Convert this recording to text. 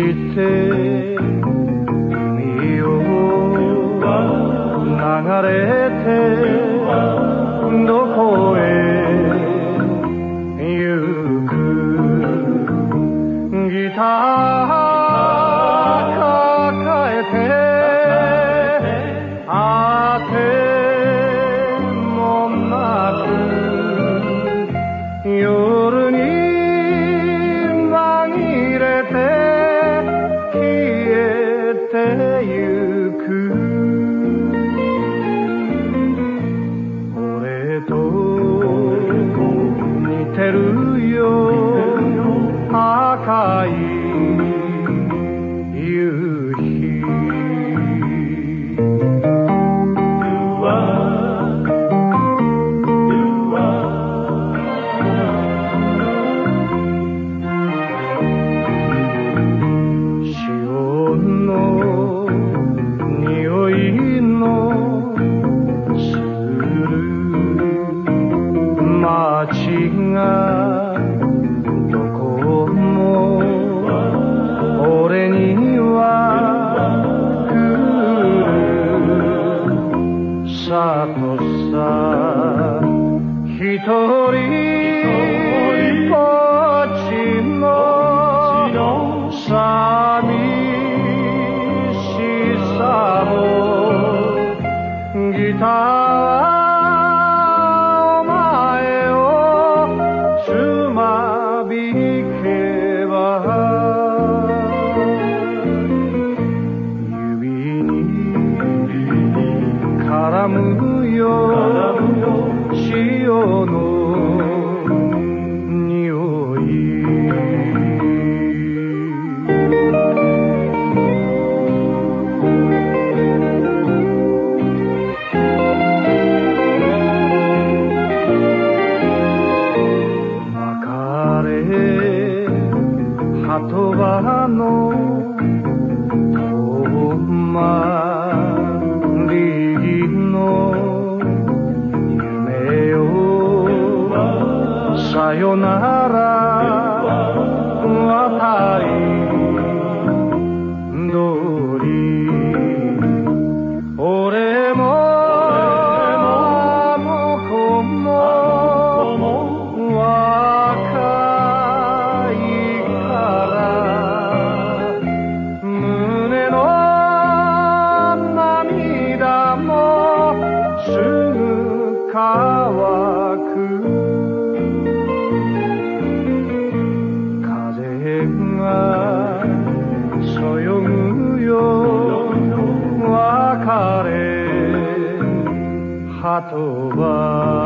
して海を流れてどこへ行く。ギター抱えてあての匂いのする街がどこも俺には来る。さとさ一人たまえをつまびけば指にからむよさよなら。渡り通り俺も向こうも若いから。胸の涙もすぐ鳩は